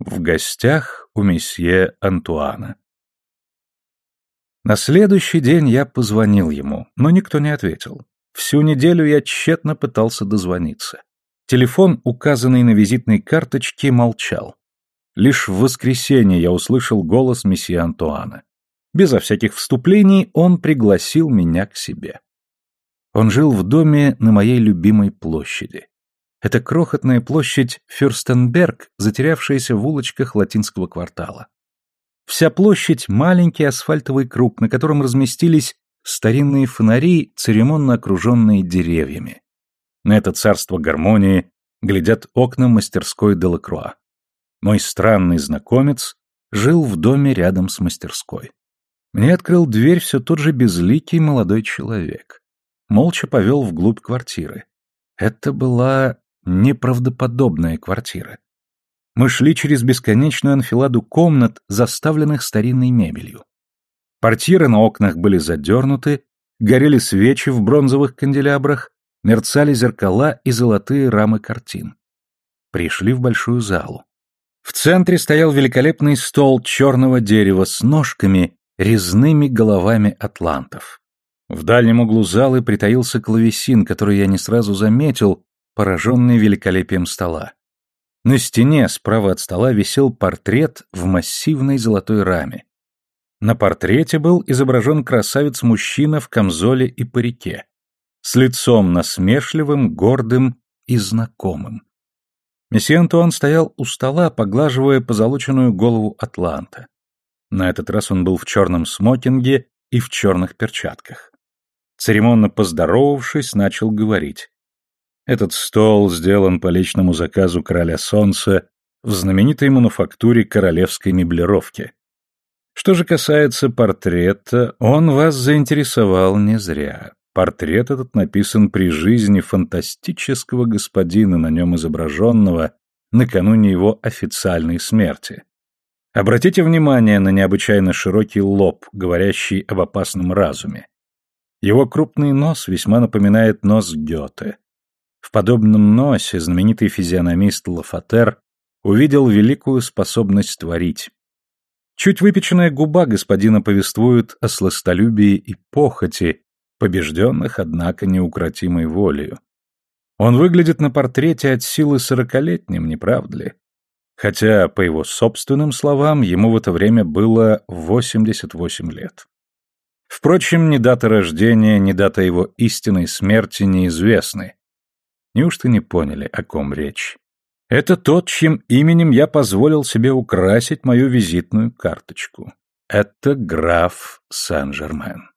В гостях у месье Антуана. На следующий день я позвонил ему, но никто не ответил. Всю неделю я тщетно пытался дозвониться. Телефон, указанный на визитной карточке, молчал. Лишь в воскресенье я услышал голос месье Антуана. Безо всяких вступлений он пригласил меня к себе. Он жил в доме на моей любимой площади. Это крохотная площадь Фюрстенберг, затерявшаяся в улочках латинского квартала. Вся площадь — маленький асфальтовый круг, на котором разместились старинные фонари, церемонно окруженные деревьями. На это царство гармонии глядят окна мастерской Делакруа. Мой странный знакомец жил в доме рядом с мастерской. Мне открыл дверь все тот же безликий молодой человек. Молча повел вглубь квартиры. Это была неправдоподобная квартира. Мы шли через бесконечную анфиладу комнат, заставленных старинной мебелью. Портьеры на окнах были задернуты, горели свечи в бронзовых канделябрах, мерцали зеркала и золотые рамы картин. Пришли в большую залу. В центре стоял великолепный стол черного дерева с ножками, резными головами атлантов. В дальнем углу залы притаился клавесин, который я не сразу заметил, пораженный великолепием стола. На стене справа от стола висел портрет в массивной золотой раме. На портрете был изображен красавец-мужчина в камзоле и парике, с лицом насмешливым, гордым и знакомым. Месье Антуан стоял у стола, поглаживая позолоченную голову Атланта. На этот раз он был в черном смокинге и в черных перчатках. Церемонно поздоровавшись, начал говорить. Этот стол сделан по личному заказу короля солнца в знаменитой мануфактуре королевской меблировки. Что же касается портрета, он вас заинтересовал не зря. Портрет этот написан при жизни фантастического господина, на нем изображенного, накануне его официальной смерти. Обратите внимание на необычайно широкий лоб, говорящий об опасном разуме. Его крупный нос весьма напоминает нос Гёте. В подобном носе знаменитый физиономист Лафатер увидел великую способность творить. Чуть выпеченная губа господина повествует о сластолюбии и похоти, побежденных, однако, неукротимой волею. Он выглядит на портрете от силы сорокалетним, не правда ли? Хотя, по его собственным словам, ему в это время было 88 лет. Впрочем, ни дата рождения, ни дата его истинной смерти неизвестны, Неужто не поняли, о ком речь? Это тот, чьим именем я позволил себе украсить мою визитную карточку. Это граф Сен-Жермен.